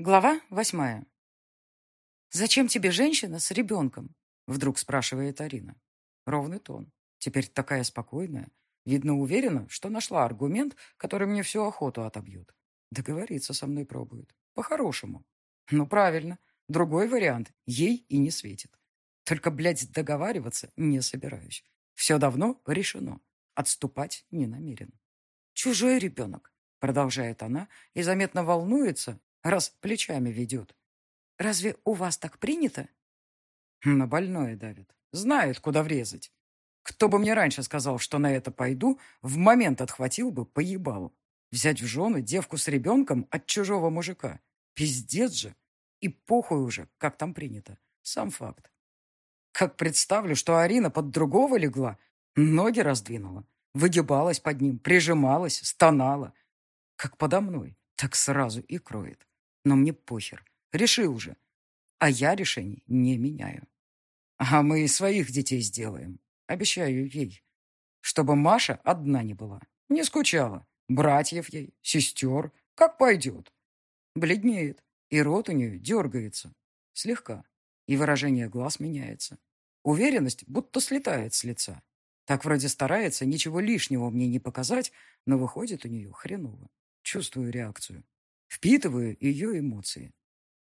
Глава восьмая. «Зачем тебе женщина с ребенком?» Вдруг спрашивает Арина. Ровный тон. Теперь такая спокойная. Видно, уверена, что нашла аргумент, который мне всю охоту отобьет. Договориться со мной пробует. По-хорошему. Ну, правильно. Другой вариант ей и не светит. Только, блядь, договариваться не собираюсь. Все давно решено. Отступать не намерен. «Чужой ребенок», — продолжает она и заметно волнуется, раз плечами ведет. Разве у вас так принято? На больное давит. Знает, куда врезать. Кто бы мне раньше сказал, что на это пойду, в момент отхватил бы, поебал. Взять в жены девку с ребенком от чужого мужика. Пиздец же. И похуй уже, как там принято. Сам факт. Как представлю, что Арина под другого легла, ноги раздвинула, выгибалась под ним, прижималась, стонала. Как подо мной, так сразу и кроет. Но мне похер. Решил уже. А я решений не меняю. А мы и своих детей сделаем. Обещаю ей. Чтобы Маша одна не была. Не скучала. Братьев ей, сестер. Как пойдет. Бледнеет. И рот у нее дергается. Слегка. И выражение глаз меняется. Уверенность будто слетает с лица. Так вроде старается ничего лишнего мне не показать, но выходит у нее хреново. Чувствую реакцию. Впитываю ее эмоции.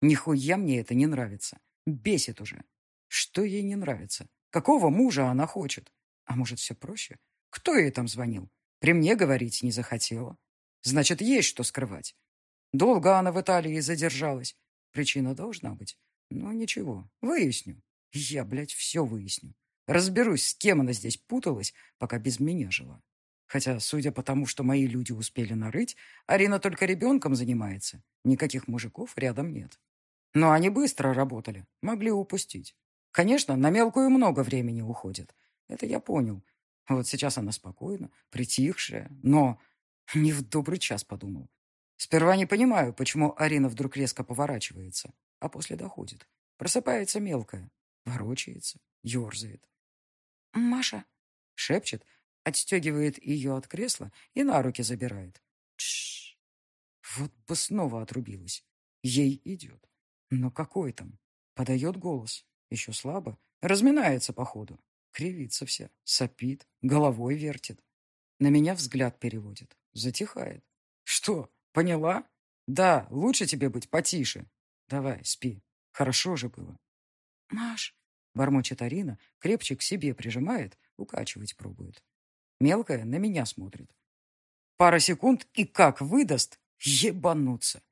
Нихуя мне это не нравится. Бесит уже. Что ей не нравится? Какого мужа она хочет? А может, все проще? Кто ей там звонил? При мне говорить не захотела. Значит, есть что скрывать. Долго она в Италии задержалась. Причина должна быть. Но ничего, выясню. Я, блядь, все выясню. Разберусь, с кем она здесь путалась, пока без меня жила. Хотя, судя по тому, что мои люди успели нарыть, Арина только ребенком занимается. Никаких мужиков рядом нет. Но они быстро работали, могли упустить. Конечно, на мелкую много времени уходит. Это я понял. Вот сейчас она спокойна, притихшая, но не в добрый час подумал. Сперва не понимаю, почему Арина вдруг резко поворачивается, а после доходит. Просыпается мелкая, ворочается, ерзает. «Маша!» — шепчет, отстегивает ее от кресла и на руки забирает. Тш. Вот бы снова отрубилась. Ей идет. Но какой там? Подает голос. Еще слабо. Разминается походу. Кривится вся. Сопит. Головой вертит. На меня взгляд переводит. Затихает. Что, поняла? Да, лучше тебе быть потише. Давай, спи. Хорошо же было. Маш, бормочет Арина, крепче к себе прижимает, укачивать пробует. Мелкая на меня смотрит. Пара секунд и как выдаст, ебануться.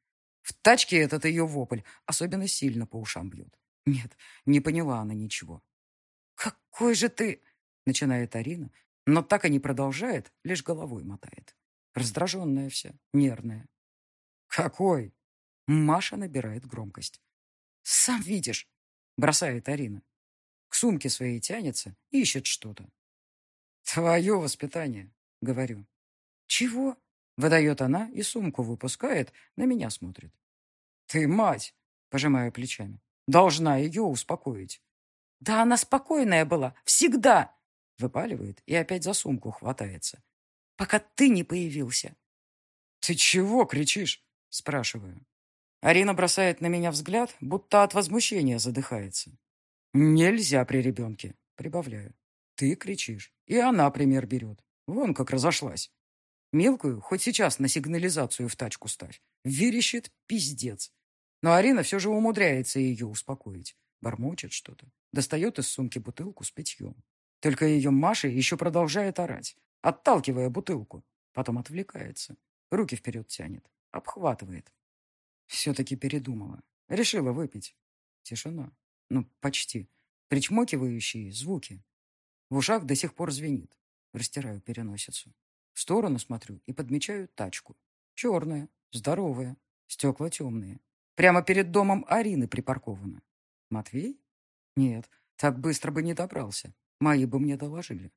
В тачке этот ее вопль особенно сильно по ушам бьет. Нет, не поняла она ничего. «Какой же ты...» — начинает Арина, но так и не продолжает, лишь головой мотает. Раздраженная вся, нервная. «Какой?» Маша набирает громкость. «Сам видишь», — бросает Арина. К сумке своей тянется, ищет что-то. «Твое воспитание», — говорю. «Чего?» — выдает она и сумку выпускает, на меня смотрит. «Ты мать!» — пожимаю плечами. «Должна ее успокоить». «Да она спокойная была, всегда!» — выпаливает и опять за сумку хватается. «Пока ты не появился». «Ты чего кричишь?» — спрашиваю. Арина бросает на меня взгляд, будто от возмущения задыхается. «Нельзя при ребенке», — прибавляю. Ты кричишь, и она пример берет. Вон как разошлась. Мелкую хоть сейчас на сигнализацию в тачку ставь. Верещит пиздец. Но Арина все же умудряется ее успокоить. Бормочет что-то. Достает из сумки бутылку с питьем. Только ее Маша еще продолжает орать, отталкивая бутылку. Потом отвлекается. Руки вперед тянет. Обхватывает. Все-таки передумала. Решила выпить. Тишина. Ну, почти. Причмокивающие звуки. В ушах до сих пор звенит. Растираю переносицу. В сторону смотрю и подмечаю тачку. Черная, здоровая, стекла темные. Прямо перед домом Арины припаркована. Матвей? Нет, так быстро бы не добрался. Мои бы мне доложили.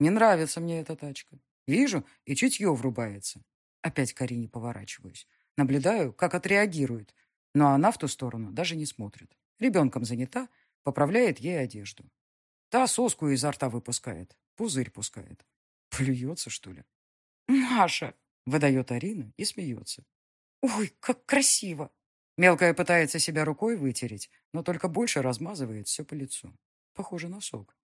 Не нравится мне эта тачка. Вижу, и чутье врубается. Опять к Арине поворачиваюсь. Наблюдаю, как отреагирует. Но она в ту сторону даже не смотрит. Ребенком занята, поправляет ей одежду. Та соску изо рта выпускает, пузырь пускает. Плюется, что ли? «Маша!» — выдает Арина и смеется. «Ой, как красиво!» Мелкая пытается себя рукой вытереть, но только больше размазывает все по лицу. Похоже на сок.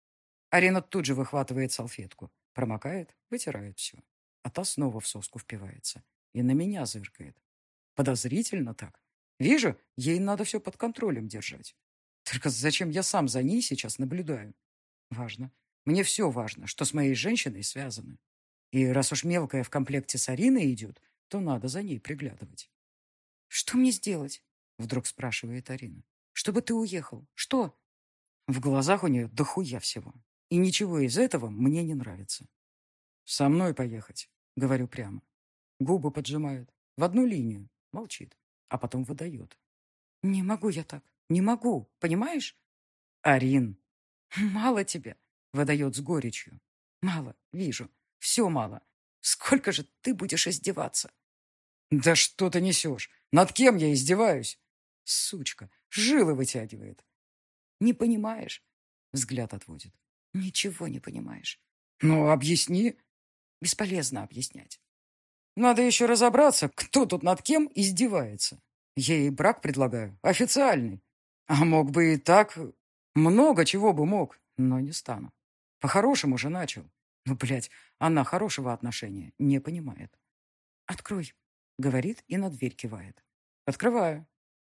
Арина тут же выхватывает салфетку, промокает, вытирает все. А та снова в соску впивается и на меня зыркает. Подозрительно так. Вижу, ей надо все под контролем держать. Только зачем я сам за ней сейчас наблюдаю? Важно. Мне все важно, что с моей женщиной связано. И раз уж мелкая в комплекте с Ариной идет, то надо за ней приглядывать. «Что мне сделать?» — вдруг спрашивает Арина. «Чтобы ты уехал. Что?» В глазах у нее дохуя всего. И ничего из этого мне не нравится. «Со мной поехать», — говорю прямо. Губы поджимает. В одну линию. Молчит. А потом выдает. «Не могу я так. Не могу. Понимаешь?» «Арин». «Мало тебе», — выдает с горечью. «Мало. Вижу. Все мало. Сколько же ты будешь издеваться?» «Да что ты несешь? Над кем я издеваюсь?» «Сучка. Жилы вытягивает». «Не понимаешь?» Взгляд отводит. «Ничего не понимаешь». «Ну, объясни». «Бесполезно объяснять. Надо еще разобраться, кто тут над кем издевается. Я ей брак предлагаю, официальный. А мог бы и так, много чего бы мог, но не стану. По-хорошему же начал. Ну, блядь, она хорошего отношения не понимает. «Открой», — говорит и на дверь кивает. «Открываю».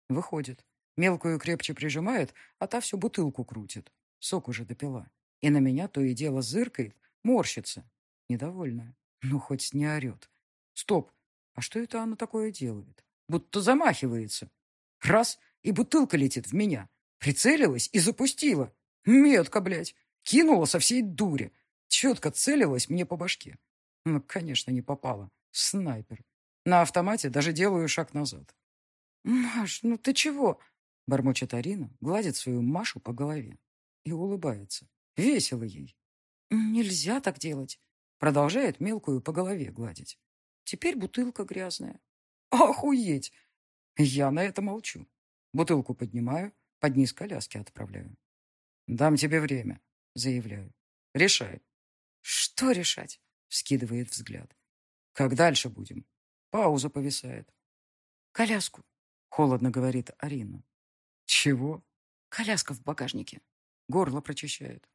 Выходит. Мелкую крепче прижимает, а та всю бутылку крутит. Сок уже допила. И на меня то и дело зыркает, морщится. Недовольная. Ну, хоть не орет. Стоп, а что это она такое делает? Будто замахивается. Раз, и бутылка летит в меня. Прицелилась и запустила. Метко, блядь. Кинула со всей дури. Четко целилась мне по башке. Ну, конечно, не попала. Снайпер. На автомате даже делаю шаг назад. «Маш, ну ты чего?» Бормочет Арина, гладит свою Машу по голове. И улыбается. Весело ей. «Нельзя так делать!» Продолжает мелкую по голове гладить. Теперь бутылка грязная. Охуеть! Я на это молчу. Бутылку поднимаю, под низ коляски отправляю. Дам тебе время, заявляю. Решай. Что решать? Вскидывает взгляд. Как дальше будем? Пауза повисает. Коляску, холодно говорит Арина. Чего? Коляска в багажнике. Горло прочищает.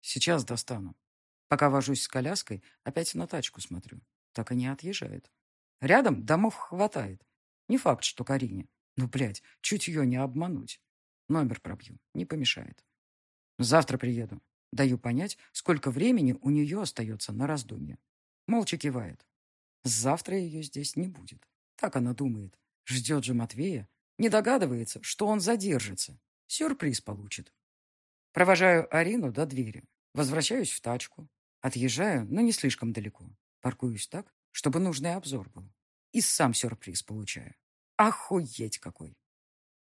Сейчас достану. Пока вожусь с коляской, опять на тачку смотрю так и не отъезжает. Рядом домов хватает. Не факт, что Карине. Ну, блядь, чуть ее не обмануть. Номер пробью, не помешает. Завтра приеду. Даю понять, сколько времени у нее остается на раздумье. Молча кивает. Завтра ее здесь не будет. Так она думает. Ждет же Матвея. Не догадывается, что он задержится. Сюрприз получит. Провожаю Арину до двери. Возвращаюсь в тачку. Отъезжаю, но не слишком далеко. Паркуюсь так, чтобы нужный обзор был. И сам сюрприз получаю. Охуеть какой!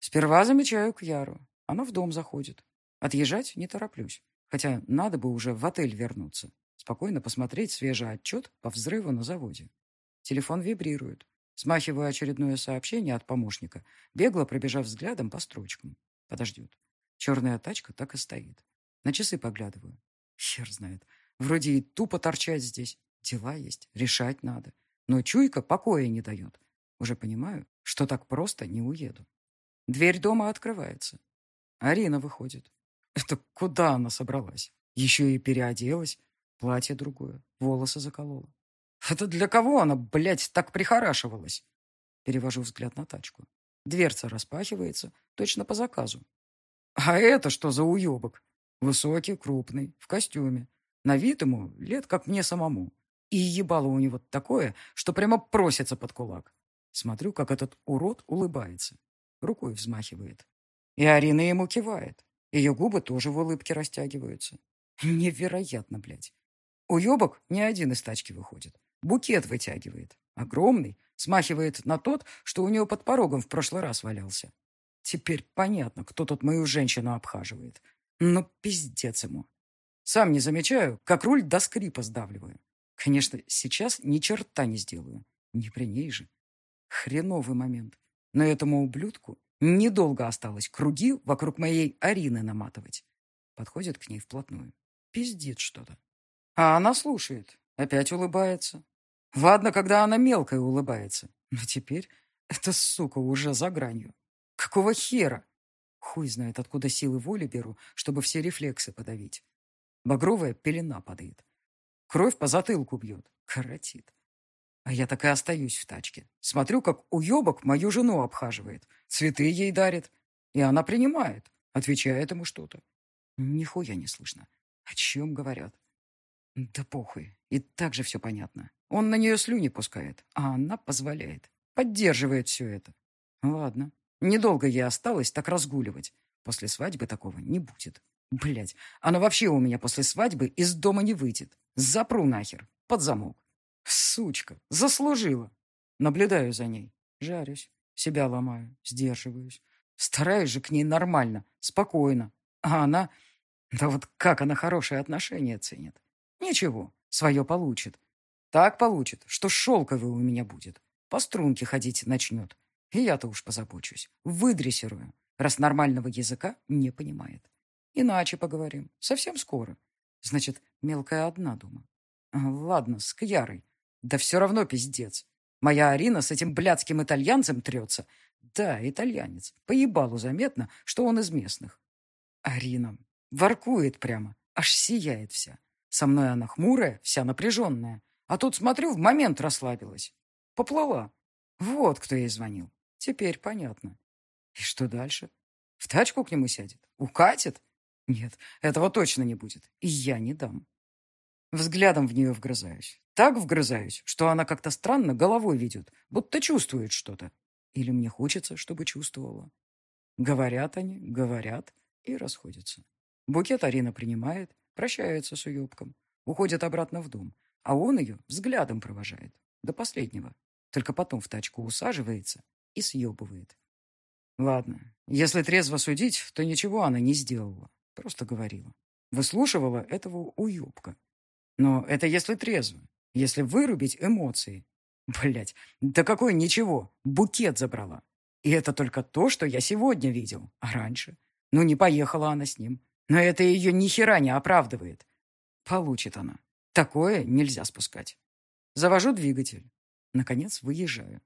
Сперва замечаю Кьяру. Она в дом заходит. Отъезжать не тороплюсь. Хотя надо бы уже в отель вернуться. Спокойно посмотреть свежий отчет по взрыву на заводе. Телефон вибрирует. Смахиваю очередное сообщение от помощника, бегло пробежав взглядом по строчкам. Подождет. Черная тачка так и стоит. На часы поглядываю. Хер знает. Вроде и тупо торчать здесь. Дела есть, решать надо. Но чуйка покоя не дает. Уже понимаю, что так просто не уеду. Дверь дома открывается. Арина выходит. Это куда она собралась? Еще и переоделась. Платье другое, волосы заколола. Это для кого она, блядь, так прихорашивалась? Перевожу взгляд на тачку. Дверца распахивается, точно по заказу. А это что за уебок? Высокий, крупный, в костюме. На вид ему лет, как мне самому. И ебало у него такое, что прямо просится под кулак. Смотрю, как этот урод улыбается. Рукой взмахивает. И Арина ему кивает. Ее губы тоже в улыбке растягиваются. Невероятно, блядь. Уебок не один из тачки выходит. Букет вытягивает. Огромный. Смахивает на тот, что у него под порогом в прошлый раз валялся. Теперь понятно, кто тут мою женщину обхаживает. Ну, пиздец ему. Сам не замечаю, как руль до скрипа сдавливаю. Конечно, сейчас ни черта не сделаю. Не при ней же. Хреновый момент. Но этому ублюдку недолго осталось круги вокруг моей Арины наматывать. Подходит к ней вплотную. Пиздит что-то. А она слушает. Опять улыбается. Ладно, когда она мелкая улыбается. Но теперь эта сука уже за гранью. Какого хера? Хуй знает, откуда силы воли беру, чтобы все рефлексы подавить. Багровая пелена падает. Кровь по затылку бьет, коротит. А я так и остаюсь в тачке. Смотрю, как уебок мою жену обхаживает. Цветы ей дарит. И она принимает. Отвечает ему что-то. Нихуя не слышно. О чем говорят? Да похуй. И так же все понятно. Он на нее слюни пускает, а она позволяет. Поддерживает все это. Ладно. Недолго ей осталось так разгуливать. После свадьбы такого не будет. Блять, она вообще у меня после свадьбы из дома не выйдет. Запру нахер. Под замок. Сучка. Заслужила. Наблюдаю за ней. Жарюсь. Себя ломаю. Сдерживаюсь. Стараюсь же к ней нормально, спокойно. А она... Да вот как она хорошие отношения ценит. Ничего, свое получит. Так получит, что шелковый у меня будет. По струнке ходить начнет. И я-то уж позабочусь. Выдрессирую, раз нормального языка не понимает. Иначе поговорим. Совсем скоро. Значит, мелкая одна дома. Ладно, с Кьярой. Да все равно пиздец. Моя Арина с этим блядским итальянцем трется. Да, итальянец. По ебалу заметно, что он из местных. Арина воркует прямо, аж сияет вся. Со мной она хмурая, вся напряженная. А тут, смотрю, в момент расслабилась. Поплыла. Вот кто ей звонил. Теперь понятно. И что дальше? В тачку к нему сядет? Укатит? Нет, этого точно не будет. И я не дам. Взглядом в нее вгрызаюсь. Так вгрызаюсь, что она как-то странно головой ведет, будто чувствует что-то. Или мне хочется, чтобы чувствовала. Говорят они, говорят и расходятся. Букет Арина принимает, прощается с уебком, уходит обратно в дом, а он ее взглядом провожает. До последнего. Только потом в тачку усаживается и съебывает. Ладно, если трезво судить, то ничего она не сделала. Просто говорила. Выслушивала этого уебка. Но это если трезво. Если вырубить эмоции. Блять, да какое ничего. Букет забрала. И это только то, что я сегодня видел. А раньше? Ну, не поехала она с ним. Но это ее ни хера не оправдывает. Получит она. Такое нельзя спускать. Завожу двигатель. Наконец выезжаю.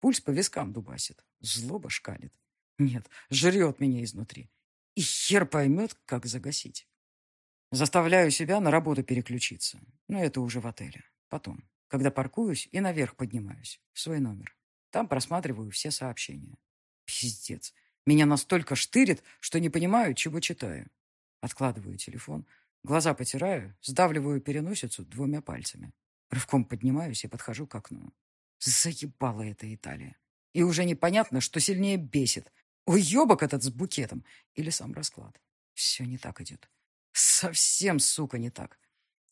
Пульс по вискам дубасит. Злоба шкалит. Нет, жрет меня изнутри. И хер поймет, как загасить. Заставляю себя на работу переключиться. Но это уже в отеле. Потом, когда паркуюсь и наверх поднимаюсь, в свой номер. Там просматриваю все сообщения. Пиздец. Меня настолько штырит, что не понимаю, чего читаю. Откладываю телефон, глаза потираю, сдавливаю переносицу двумя пальцами. Рывком поднимаюсь и подхожу к окну. Заебала эта Италия. И уже непонятно, что сильнее бесит. Уебок этот с букетом или сам расклад. Все не так идет. Совсем, сука, не так.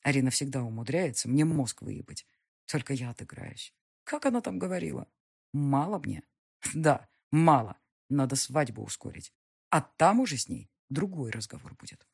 Арина всегда умудряется мне мозг выебать. Только я отыграюсь. Как она там говорила? Мало мне? Да, мало. Надо свадьбу ускорить. А там уже с ней другой разговор будет.